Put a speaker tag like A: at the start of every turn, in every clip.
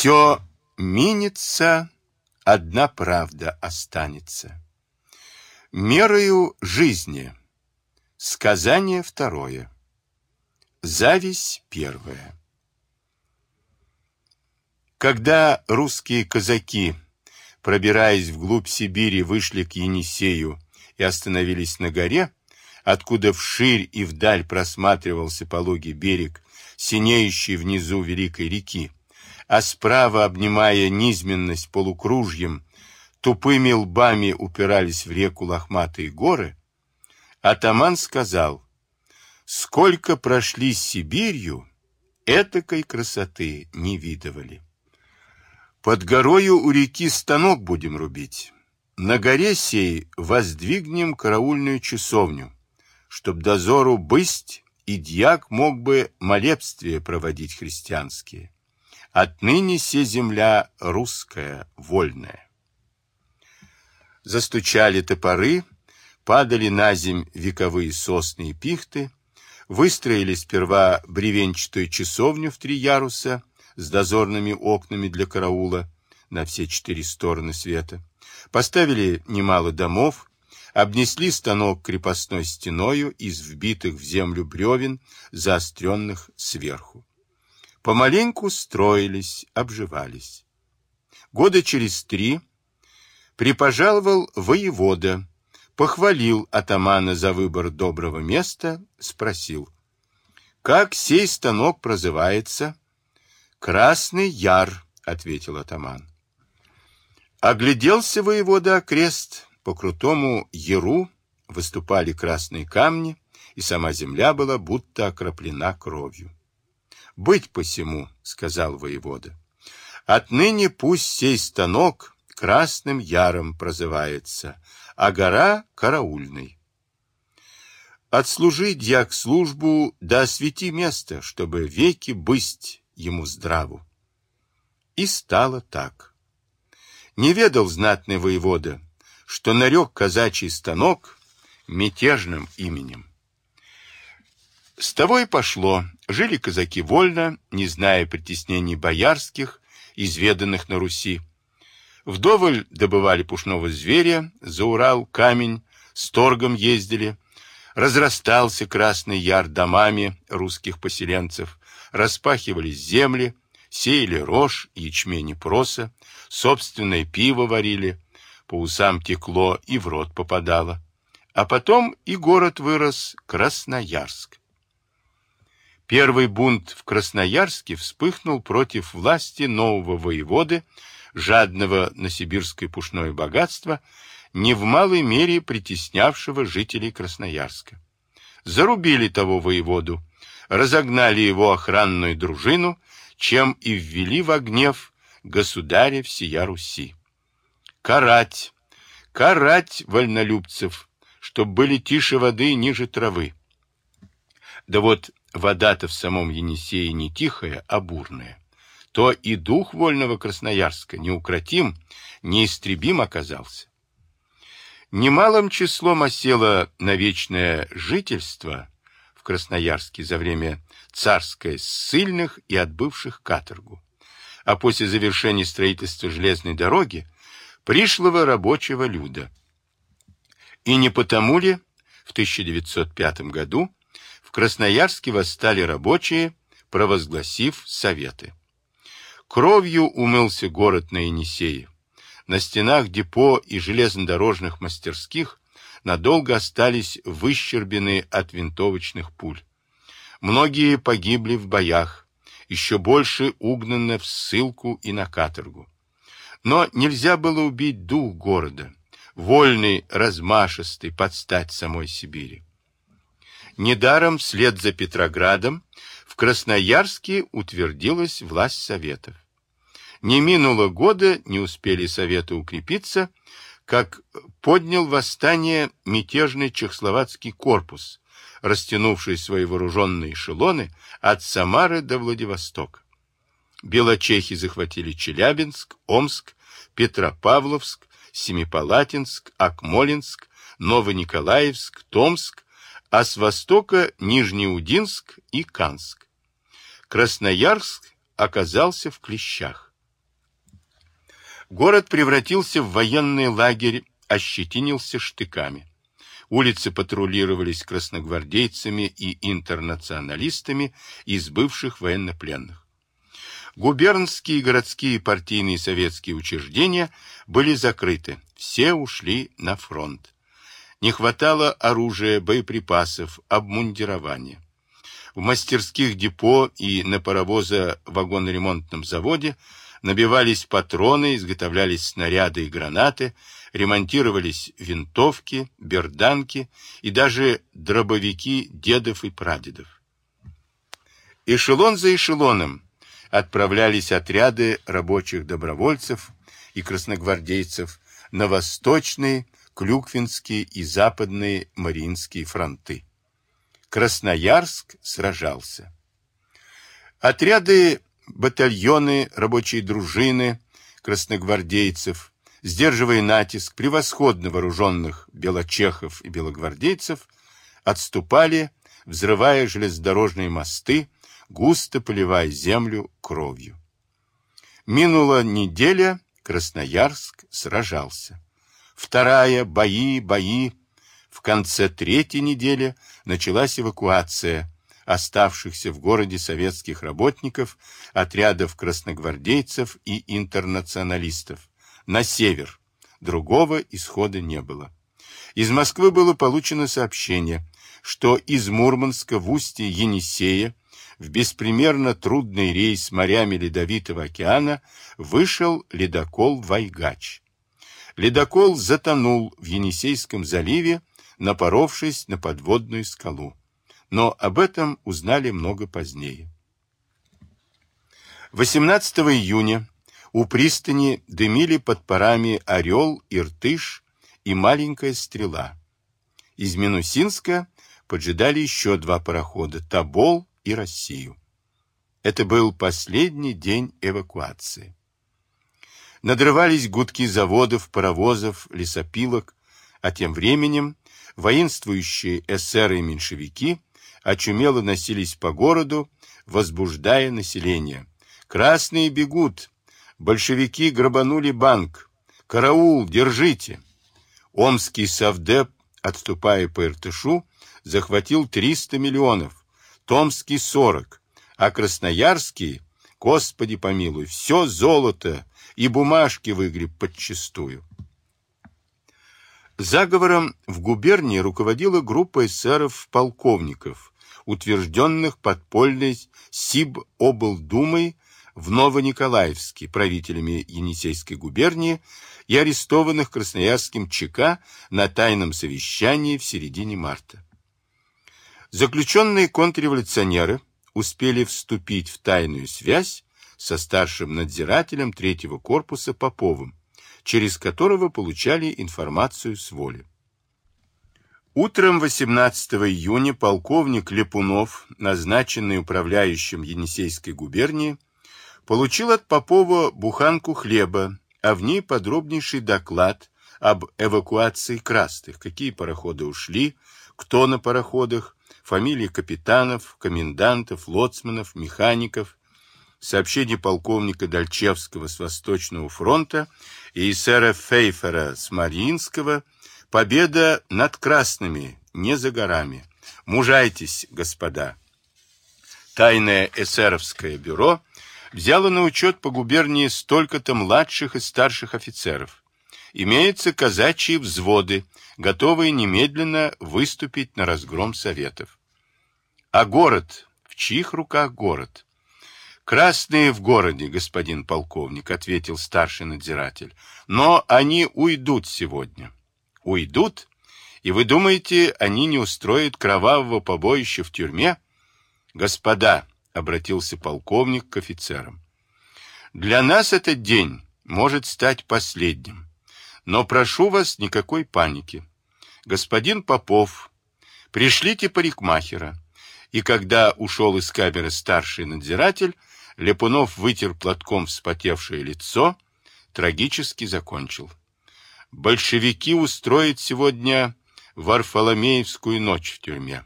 A: Все минится, одна правда останется. Мерою жизни. Сказание второе. Зависть первая. Когда русские казаки, пробираясь вглубь Сибири, вышли к Енисею и остановились на горе, откуда вширь и вдаль просматривался пологий берег, синеющий внизу великой реки, а справа, обнимая низменность полукружьем, тупыми лбами упирались в реку лохматые горы, атаман сказал, сколько прошли Сибирью, этакой красоты не видывали. Под горою у реки станок будем рубить. На горе сей воздвигнем караульную часовню, чтоб дозору бысть и дьяк мог бы молебствия проводить христианские. Отныне се земля русская, вольная. Застучали топоры, падали на земь вековые сосны и пихты, выстроили сперва бревенчатую часовню в три яруса с дозорными окнами для караула на все четыре стороны света, поставили немало домов, обнесли станок крепостной стеною из вбитых в землю бревен, заостренных сверху. Помаленьку строились, обживались. Года через три припожаловал воевода, похвалил атамана за выбор доброго места, спросил, «Как сей станок прозывается?» «Красный Яр», — ответил атаман. Огляделся воевода окрест, по крутому яру выступали красные камни, и сама земля была будто окроплена кровью. «Быть посему», — сказал воевода. «Отныне пусть сей станок Красным Яром прозывается, а гора — Караульной. Отслужи, дьяк, службу, да освети место, чтобы веки бысть ему здраву». И стало так. Не ведал знатный воевода, что нарек казачий станок мятежным именем. С того и пошло. Жили казаки вольно, не зная притеснений боярских, изведанных на Руси. Вдоволь добывали пушного зверя, за Урал, камень, с торгом ездили. Разрастался Красный Яр домами русских поселенцев, распахивались земли, сеяли рожь, ячмень и проса, собственное пиво варили, по усам текло и в рот попадало. А потом и город вырос, Красноярск. Первый бунт в Красноярске вспыхнул против власти нового воеводы, жадного на сибирское пушное богатство, не в малой мере притеснявшего жителей Красноярска. Зарубили того воеводу, разогнали его охранную дружину, чем и ввели во гнев государя всея Руси. Карать, карать вольнолюбцев, чтоб были тише воды ниже травы. Да вот вода-то в самом Енисее не тихая, а бурная, то и дух вольного Красноярска неукротим, неистребим оказался. Немалым числом осело на вечное жительство в Красноярске за время царской ссыльных и отбывших каторгу, а после завершения строительства железной дороги пришлого рабочего люда. И не потому ли в 1905 году в Красноярске восстали рабочие, провозгласив советы. Кровью умылся город на Енисее. На стенах депо и железнодорожных мастерских надолго остались выщербины от винтовочных пуль. Многие погибли в боях, еще больше угнаны в ссылку и на каторгу. Но нельзя было убить дух города, вольный, размашистый, под стать самой Сибири. Недаром вслед за Петроградом в Красноярске утвердилась власть Советов. Не минуло года, не успели Советы укрепиться, как поднял восстание мятежный чехословацкий корпус, растянувший свои вооруженные эшелоны от Самары до Владивостока. Белочехи захватили Челябинск, Омск, Петропавловск, Семипалатинск, Акмолинск, Новониколаевск, Томск, а с востока Нижнеудинск и Канск. Красноярск оказался в клещах. Город превратился в военный лагерь, ощетинился штыками. Улицы патрулировались красногвардейцами и интернационалистами из бывших военнопленных. Губернские и городские партийные советские учреждения были закрыты, все ушли на фронт. Не хватало оружия, боеприпасов, обмундирования. В мастерских депо и на паровозо-вагоноремонтном заводе набивались патроны, изготовлялись снаряды и гранаты, ремонтировались винтовки, берданки и даже дробовики дедов и прадедов. Эшелон за эшелоном отправлялись отряды рабочих добровольцев и красногвардейцев на восточные, Клюквинские и западные Мариинские фронты. Красноярск сражался. Отряды, батальоны, рабочие дружины красногвардейцев, сдерживая натиск превосходно вооруженных белочехов и белогвардейцев, отступали, взрывая железнодорожные мосты, густо поливая землю кровью. Минула неделя, Красноярск сражался. Вторая, бои, бои. В конце третьей недели началась эвакуация оставшихся в городе советских работников, отрядов красногвардейцев и интернационалистов на север. Другого исхода не было. Из Москвы было получено сообщение, что из Мурманска в устье Енисея в беспримерно трудный рейс морями Ледовитого океана вышел ледокол «Вайгач». Ледокол затонул в Енисейском заливе, напоровшись на подводную скалу. Но об этом узнали много позднее. 18 июня у пристани дымили под парами «Орел», «Иртыш» и «Маленькая стрела». Из Минусинска поджидали еще два парохода «Тобол» и Россию. Это был последний день эвакуации. Надрывались гудки заводов, паровозов, лесопилок, а тем временем воинствующие эсеры и меньшевики очумело носились по городу, возбуждая население. «Красные бегут! Большевики грабанули банк! Караул, держите!» Омский совдеп, отступая по Иртышу, захватил 300 миллионов, Томский 40, а Красноярский, Господи помилуй, все золото и бумажки выгреб подчистую. Заговором в губернии руководила группа эсеров-полковников, утвержденных подпольной СИБ-облдумой в Новониколаевске правителями Енисейской губернии и арестованных красноярским ЧК на тайном совещании в середине марта. Заключенные контрреволюционеры успели вступить в тайную связь со старшим надзирателем третьего корпуса Поповым, через которого получали информацию с воли. Утром 18 июня полковник Лепунов, назначенный управляющим Енисейской губернии, получил от Попова буханку хлеба, а в ней подробнейший доклад об эвакуации красных, какие пароходы ушли, кто на пароходах, фамилии капитанов, комендантов, лоцманов, механиков, сообщение полковника Дальчевского с Восточного фронта и сэра Фейфера с Мариинского, победа над красными, не за горами. Мужайтесь, господа. Тайное эсеровское бюро взяло на учет по губернии столько-то младших и старших офицеров. Имеются казачьи взводы, готовые немедленно выступить на разгром советов. А город? В чьих руках город? Красные в городе, господин полковник, ответил старший надзиратель. Но они уйдут сегодня. Уйдут? И вы думаете, они не устроят кровавого побоища в тюрьме? Господа, обратился полковник к офицерам. Для нас этот день может стать последним. Но прошу вас никакой паники. Господин Попов, пришлите парикмахера. И когда ушел из камеры старший надзиратель, Лепунов вытер платком вспотевшее лицо, трагически закончил. Большевики устроят сегодня Варфоломеевскую ночь в тюрьме.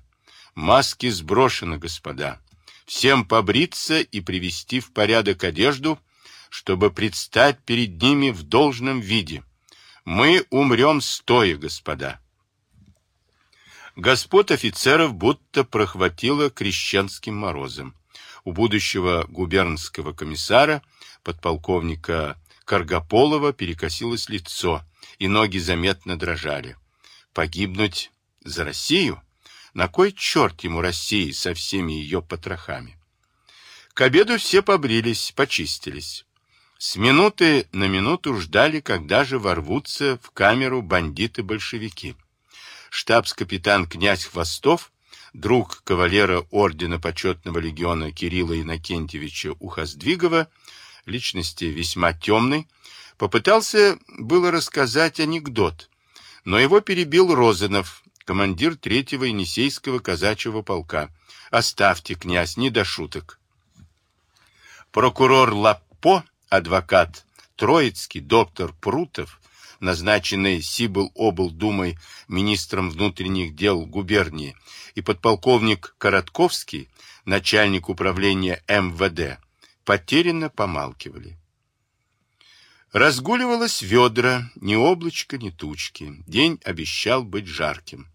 A: Маски сброшены, господа. Всем побриться и привести в порядок одежду, чтобы предстать перед ними в должном виде. Мы умрем стоя, господа. Господ офицеров будто прохватило крещенским морозом. У будущего губернского комиссара, подполковника Каргополова, перекосилось лицо, и ноги заметно дрожали. Погибнуть за Россию? На кой черт ему России со всеми ее потрохами? К обеду все побрились, почистились. С минуты на минуту ждали, когда же ворвутся в камеру бандиты-большевики. Штабс-капитан князь Хвостов, друг кавалера ордена почетного легиона Кирилла Иннокентьевича Ухоздвигова, личности весьма темной, попытался было рассказать анекдот, но его перебил Розанов, командир третьего Енисейского казачьего полка. «Оставьте, князь, не до шуток». Прокурор Лаппо, адвокат Троицкий, доктор Прутов, назначенный Сибл-Обл Думой министром внутренних дел губернии, и подполковник Коротковский, начальник управления МВД, потерянно помалкивали. Разгуливалось ведра, ни облачка, ни тучки. День обещал быть жарким.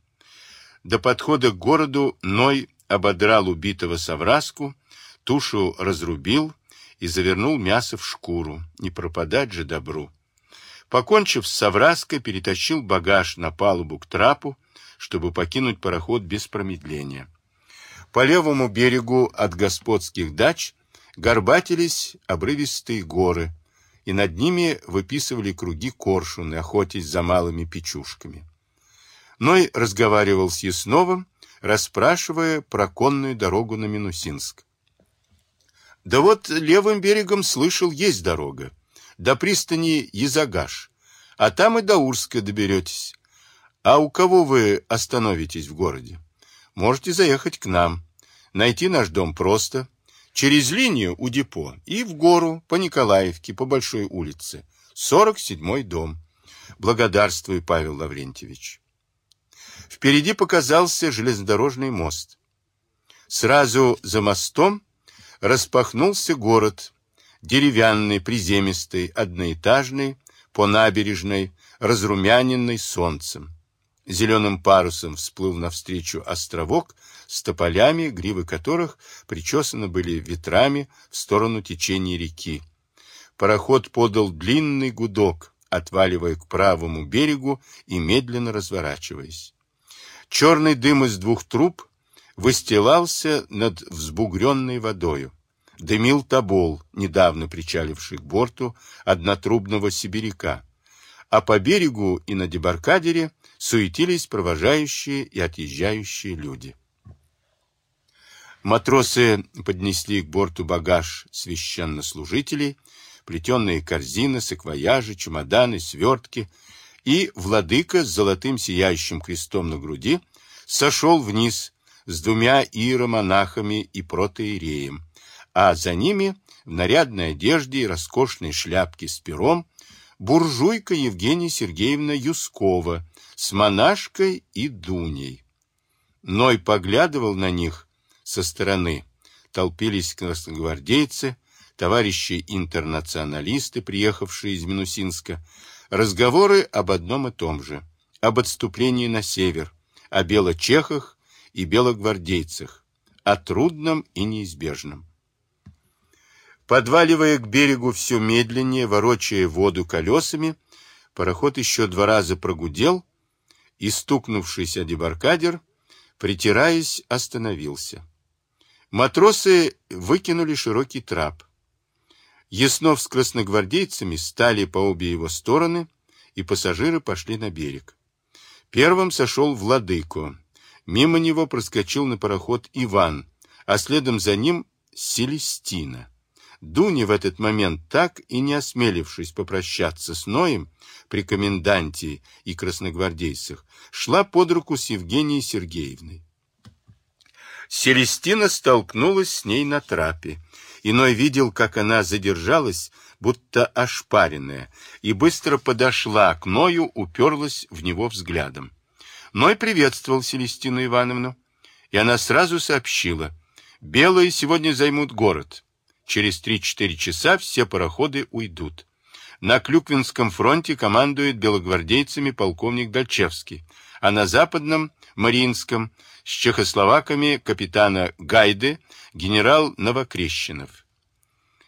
A: До подхода к городу Ной ободрал убитого совраску, тушу разрубил и завернул мясо в шкуру. Не пропадать же добру. Покончив с совраской, перетащил багаж на палубу к трапу, чтобы покинуть пароход без промедления. По левому берегу от господских дач горбатились обрывистые горы, и над ними выписывали круги коршуны, охотясь за малыми печушками. Ной разговаривал с Ясновым, расспрашивая про конную дорогу на Минусинск. Да вот левым берегом слышал, есть дорога. До пристани Язагаш. А там и до Урска доберетесь. А у кого вы остановитесь в городе? Можете заехать к нам. Найти наш дом просто. Через линию у депо и в гору по Николаевке, по Большой улице. 47-й дом. Благодарствую, Павел Лаврентьевич. Впереди показался железнодорожный мост. Сразу за мостом распахнулся город, деревянный, приземистый, одноэтажный, по набережной, разрумяненный солнцем. Зеленым парусом всплыл навстречу островок с тополями, гривы которых причесаны были ветрами в сторону течения реки. Пароход подал длинный гудок, отваливая к правому берегу и медленно разворачиваясь. Черный дым из двух труб выстилался над взбугренной водою. Дымил табол, недавно причаливший к борту однотрубного сибиряка, а по берегу и на дебаркадере суетились провожающие и отъезжающие люди. Матросы поднесли к борту багаж священнослужителей, плетеные корзины, саквояжи, чемоданы, свертки, и владыка с золотым сияющим крестом на груди сошел вниз с двумя иеромонахами и протоиереем, а за ними в нарядной одежде и роскошной шляпке с пером буржуйка Евгения Сергеевна Юскова с монашкой и Дуней. Ной поглядывал на них со стороны. Толпились красногвардейцы, товарищи-интернационалисты, приехавшие из Минусинска, разговоры об одном и том же, об отступлении на север, о белочехах и белогвардейцах, о трудном и неизбежном. Подваливая к берегу все медленнее, ворочая воду колесами, пароход еще два раза прогудел и, стукнувшись о дебаркадер, притираясь, остановился. Матросы выкинули широкий трап. Яснов с красногвардейцами стали по обе его стороны, и пассажиры пошли на берег. Первым сошел Владыко. Мимо него проскочил на пароход Иван, а следом за ним Селестина. Дуня в этот момент, так и не осмелившись попрощаться с Ноем при коменданте и красногвардейцах, шла под руку с Евгенией Сергеевной. Селестина столкнулась с ней на трапе. Иной видел, как она задержалась, будто ошпаренная, и быстро подошла к Ною, уперлась в него взглядом. Ной приветствовал Селестину Ивановну, и она сразу сообщила, «Белые сегодня займут город». Через 3-4 часа все пароходы уйдут. На Клюквинском фронте командует белогвардейцами полковник Дальчевский, а на Западном – Мариинском с чехословаками капитана Гайды генерал Новокрещенов.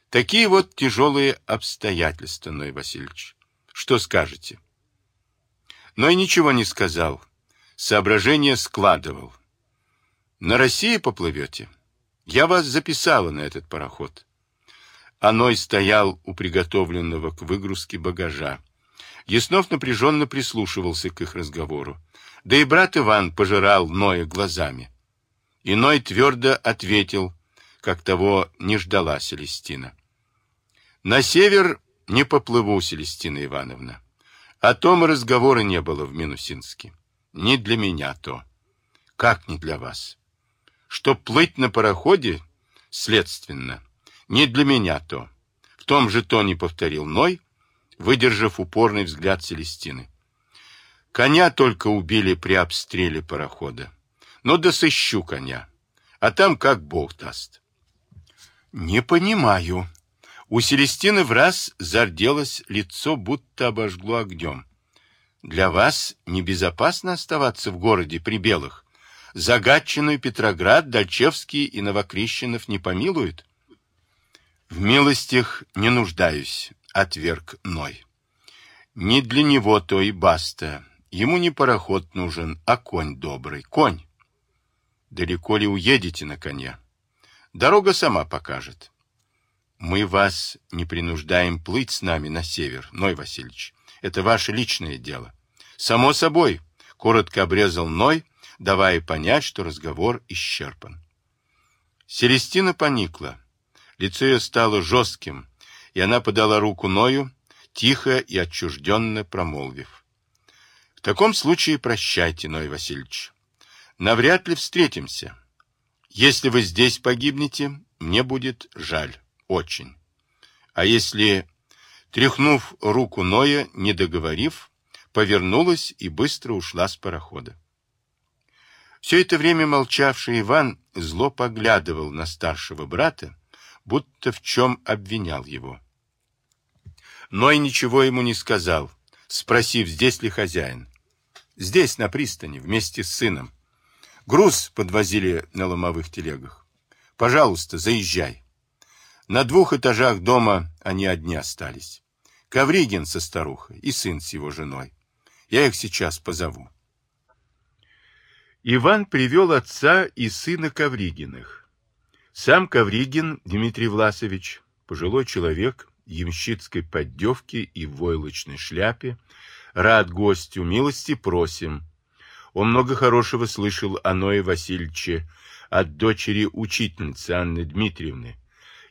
A: Такие вот тяжелые обстоятельства, Ной Васильевич. Что скажете? Но и ничего не сказал. Соображение складывал. На России поплывете? Я вас записала на этот пароход. Аной стоял у приготовленного к выгрузке багажа. Яснов напряженно прислушивался к их разговору. Да и брат Иван пожирал Ноя глазами. Иной твердо ответил, как того не ждала Селестина. На север не поплыву, Селестина Ивановна. О том разговора не было в Минусинске. Не для меня то. Как не для вас? Что плыть на пароходе, следственно, не для меня то. В том же тоне повторил Ной, выдержав упорный взгляд Селестины. Коня только убили при обстреле парохода. Но да сыщу коня. А там как бог даст. Не понимаю, у Селестины в раз зарделось лицо, будто обожгло огнем. Для вас небезопасно оставаться в городе при белых. Загадчину и Петроград, Дальчевский и Новокрещенов не помилуют? В милостях не нуждаюсь, отверг Ной. Не для него то и баста. Ему не пароход нужен, а конь добрый. Конь. Далеко ли уедете на коне? Дорога сама покажет. Мы вас не принуждаем плыть с нами на север, Ной Васильевич. Это ваше личное дело. Само собой, коротко обрезал Ной, давая понять, что разговор исчерпан. Селестина поникла. Лицо ее стало жестким, и она подала руку Ною, тихо и отчужденно промолвив. В таком случае прощайте, Ной Васильевич. Навряд ли встретимся. Если вы здесь погибнете, мне будет жаль. Очень. А если, тряхнув руку Ноя, не договорив, повернулась и быстро ушла с парохода. Все это время молчавший Иван зло поглядывал на старшего брата, будто в чем обвинял его. Ной ничего ему не сказал, спросив, здесь ли хозяин. Здесь, на пристани, вместе с сыном. Груз подвозили на ломовых телегах. Пожалуйста, заезжай. На двух этажах дома они одни остались. Ковригин со старухой и сын с его женой. Я их сейчас позову. Иван привел отца и сына Ковригиных. Сам Ковригин Дмитрий Власович, пожилой человек, ямщицкой поддевки и войлочной шляпе, рад гостю, милости просим. Он много хорошего слышал о Ное Васильевиче от дочери учительницы Анны Дмитриевны,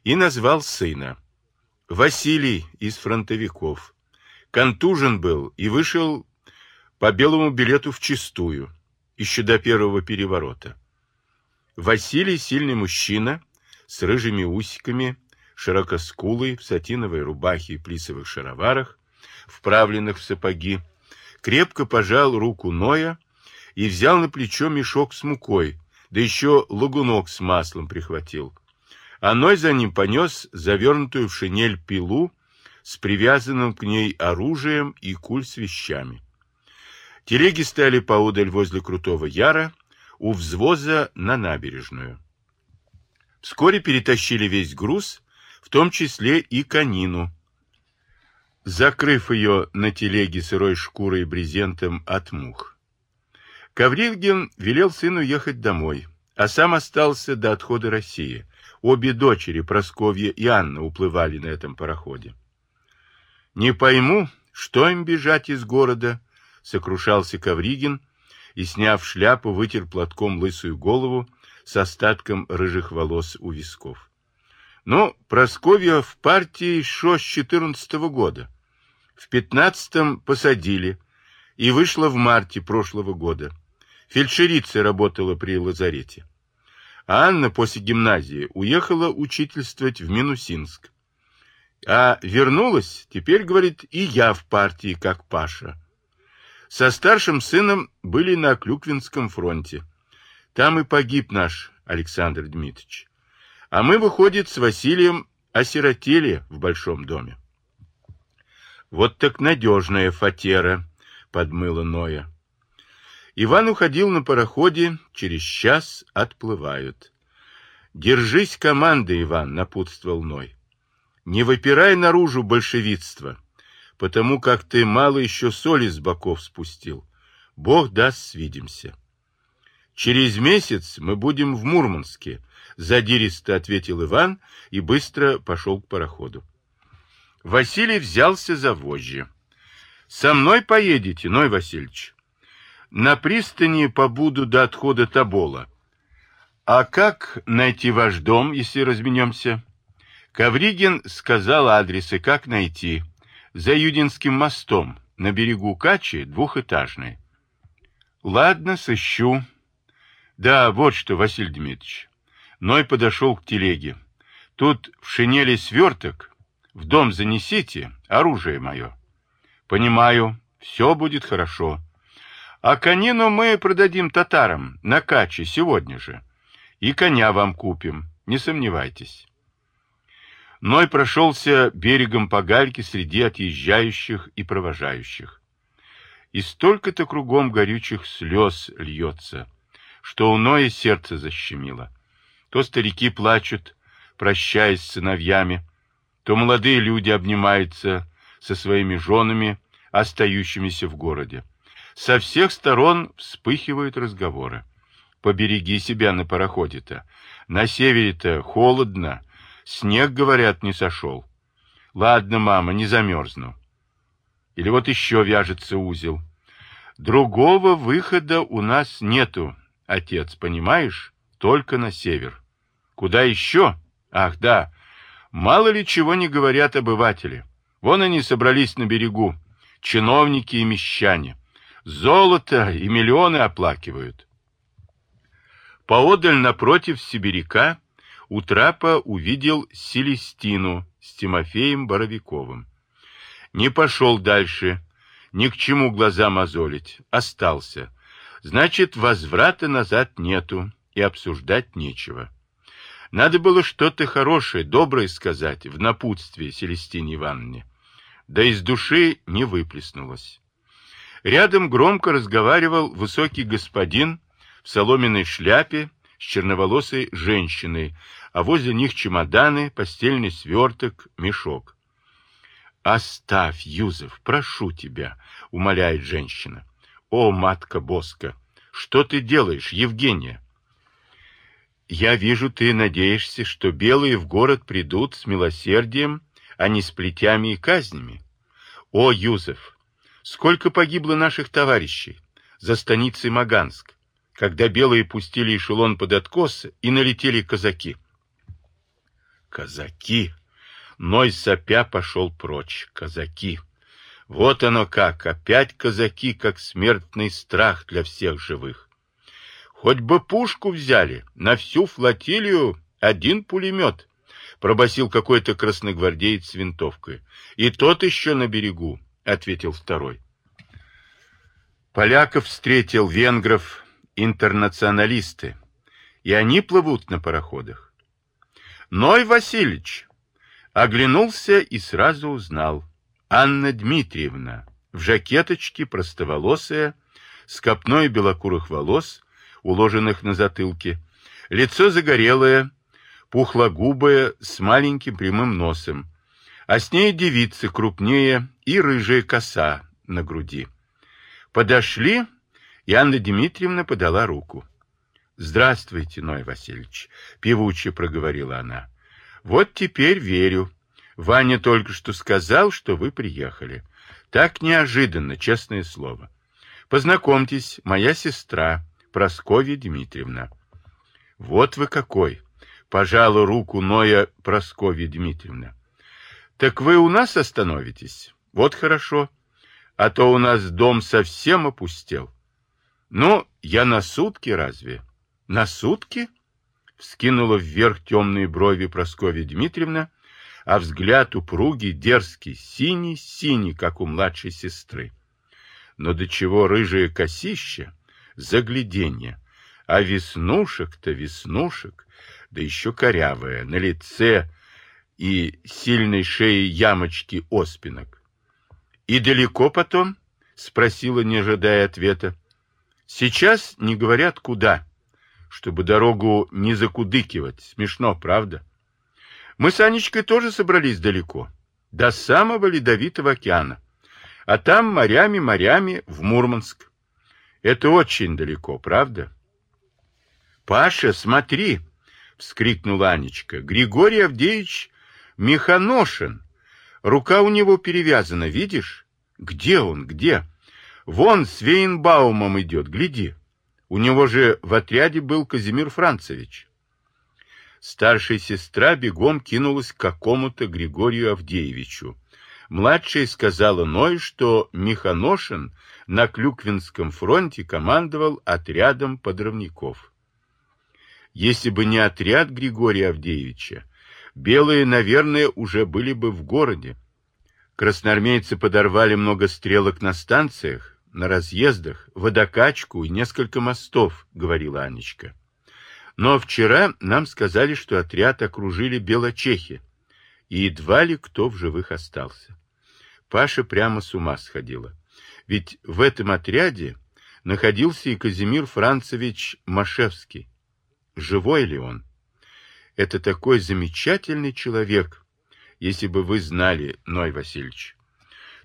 A: и назвал сына. Василий из фронтовиков. Контужен был и вышел по белому билету в чистую, еще до первого переворота. Василий сильный мужчина, с рыжими усиками, широкоскулый, в сатиновой рубахе и плисовых шароварах, вправленных в сапоги, крепко пожал руку Ноя и взял на плечо мешок с мукой, да еще лагунок с маслом прихватил. А Ной за ним понес завернутую в шинель пилу с привязанным к ней оружием и куль с вещами. Телеги стояли поодаль возле Крутого Яра, у взвоза на набережную. Вскоре перетащили весь груз, в том числе и конину. Закрыв ее на телеге сырой шкурой и брезентом от мух. Ковригин велел сыну ехать домой, а сам остался до отхода России. Обе дочери, Просковья и Анна, уплывали на этом пароходе. «Не пойму, что им бежать из города?» — сокрушался Ковригин и, сняв шляпу, вытер платком лысую голову с остатком рыжих волос у висков. «Ну, Просковья в партии еще с четырнадцатого года. В пятнадцатом посадили, и вышла в марте прошлого года. Фельдшерицей работала при лазарете. А Анна после гимназии уехала учительствовать в Минусинск. А вернулась, теперь, говорит, и я в партии, как Паша. Со старшим сыном были на Клюквинском фронте. Там и погиб наш Александр Дмитриевич. А мы, выходит, с Василием осиротели в большом доме. Вот так надежная фатера, подмыла Ноя. Иван уходил на пароходе, через час отплывают. Держись команды, Иван, напутствовал Ной. Не выпирай наружу большевитство, потому как ты мало еще соли с боков спустил. Бог даст, свидимся. Через месяц мы будем в Мурманске, задиристо ответил Иван и быстро пошел к пароходу. Василий взялся за вожжи. Со мной поедете, Ной Васильевич. На пристани побуду до отхода Тобола. А как найти ваш дом, если разменемся? Ковригин сказал адресы, как найти. За Юдинским мостом, на берегу Качи, двухэтажный. Ладно, сыщу. Да, вот что, Василий Дмитриевич. Ной подошел к телеге. Тут в шинели сверток. В дом занесите оружие мое. Понимаю, все будет хорошо. А конину мы продадим татарам на каче сегодня же. И коня вам купим, не сомневайтесь. Ной прошелся берегом по гальке среди отъезжающих и провожающих. И столько-то кругом горючих слез льется, что у Ноя сердце защемило. То старики плачут, прощаясь с сыновьями, то молодые люди обнимаются со своими женами, остающимися в городе. Со всех сторон вспыхивают разговоры. Побереги себя на пароходе-то. На севере-то холодно, Снег, говорят, не сошел. Ладно, мама, не замерзну. Или вот еще вяжется узел. Другого выхода у нас нету, отец, понимаешь? Только на север. Куда еще? Ах, да. Мало ли чего не говорят обыватели. Вон они собрались на берегу, чиновники и мещане. Золото и миллионы оплакивают. Поодаль напротив сибиряка у трапа увидел Селестину с Тимофеем Боровиковым. Не пошел дальше, ни к чему глаза мозолить, остался. Значит, возврата назад нету и обсуждать нечего. Надо было что-то хорошее, доброе сказать в напутствие Селестине Ивановне. Да из души не выплеснулось. Рядом громко разговаривал высокий господин в соломенной шляпе с черноволосой женщиной, а возле них чемоданы, постельный сверток, мешок. «Оставь, Юзеф, прошу тебя», — умоляет женщина. «О, матка Боска, что ты делаешь, Евгения?» «Я вижу, ты надеешься, что белые в город придут с милосердием, а не с плетями и казнями. О, Юзеф, сколько погибло наших товарищей за станицей Маганск, когда белые пустили эшелон под откос и налетели казаки. Казаки! Ной сопя пошел прочь. Казаки! Вот оно как! Опять казаки, как смертный страх для всех живых. Хоть бы пушку взяли, на всю флотилию один пулемет, пробасил какой-то красногвардеец с винтовкой. И тот еще на берегу, ответил второй. Поляков встретил венгров, интернационалисты, и они плывут на пароходах. Ной Васильевич оглянулся и сразу узнал. Анна Дмитриевна в жакеточке простоволосая, с копной белокурых волос, уложенных на затылке, лицо загорелое, пухлогубое, с маленьким прямым носом, а с ней девица крупнее и рыжая коса на груди. Подошли, и Анна Дмитриевна подала руку. «Здравствуйте, Ной Васильевич», — певуче проговорила она. «Вот теперь верю. Ваня только что сказал, что вы приехали. Так неожиданно, честное слово. Познакомьтесь, моя сестра, Просковья Дмитриевна». «Вот вы какой!» — пожала руку Ноя Просковья Дмитриевна. «Так вы у нас остановитесь? Вот хорошо. А то у нас дом совсем опустел». «Ну, я на сутки разве?» На сутки? Вскинула вверх темные брови Прасковья Дмитриевна, а взгляд упругий, дерзкий, синий-синий, как у младшей сестры. Но до чего рыжее косище, загляденье, а веснушек-то веснушек, да еще корявая, на лице и сильной шеи ямочки оспинок. «И далеко потом?» — спросила, не ожидая ответа. «Сейчас не говорят, куда, чтобы дорогу не закудыкивать. Смешно, правда?» Мы с Анечкой тоже собрались далеко, до самого Ледовитого океана, а там морями-морями в Мурманск. Это очень далеко, правда? «Паша, смотри!» — вскрикнула Анечка. «Григорий Авдеевич Механошин. Рука у него перевязана, видишь? Где он, где? Вон с Вейнбаумом идет, гляди. У него же в отряде был Казимир Францевич. Старшая сестра бегом кинулась к какому-то Григорию Авдеевичу. Младшая сказала Ной, что Механошин на Клюквинском фронте командовал отрядом подрывников. Если бы не отряд Григория Авдеевича, белые, наверное, уже были бы в городе. Красноармейцы подорвали много стрелок на станциях, на разъездах, водокачку и несколько мостов, говорила Анечка. Но вчера нам сказали, что отряд окружили белочехи, и едва ли кто в живых остался. Паша прямо с ума сходила. Ведь в этом отряде находился и Казимир Францевич Машевский. Живой ли он? Это такой замечательный человек, если бы вы знали, Ной Васильевич.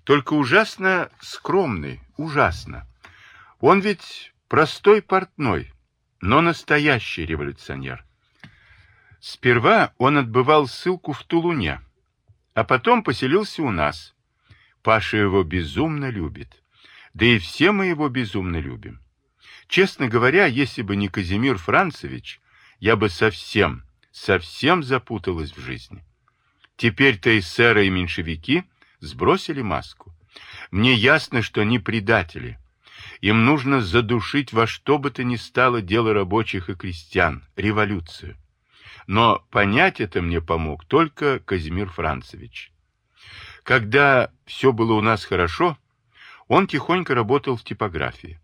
A: Только ужасно скромный, ужасно. Он ведь простой портной, но настоящий революционер. Сперва он отбывал ссылку в Тулуне, а потом поселился у нас. Паша его безумно любит. Да и все мы его безумно любим. Честно говоря, если бы не Казимир Францевич, я бы совсем, совсем запуталась в жизни. Теперь-то эсеры и меньшевики сбросили маску. Мне ясно, что они предатели. Им нужно задушить во что бы то ни стало дело рабочих и крестьян, революцию. Но понять это мне помог только Казимир Францевич. Когда все было у нас хорошо, он тихонько работал в типографии.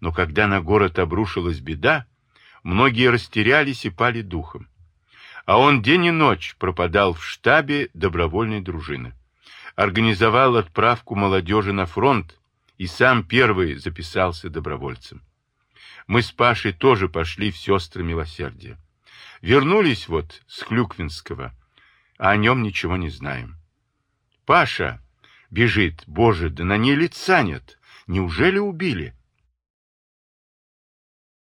A: Но когда на город обрушилась беда, многие растерялись и пали духом. А он день и ночь пропадал в штабе добровольной дружины. Организовал отправку молодежи на фронт и сам первый записался добровольцем. Мы с Пашей тоже пошли в сестры милосердия. Вернулись вот с Хлюквинского, а о нем ничего не знаем. Паша бежит, боже, да на ней лица нет. Неужели убили?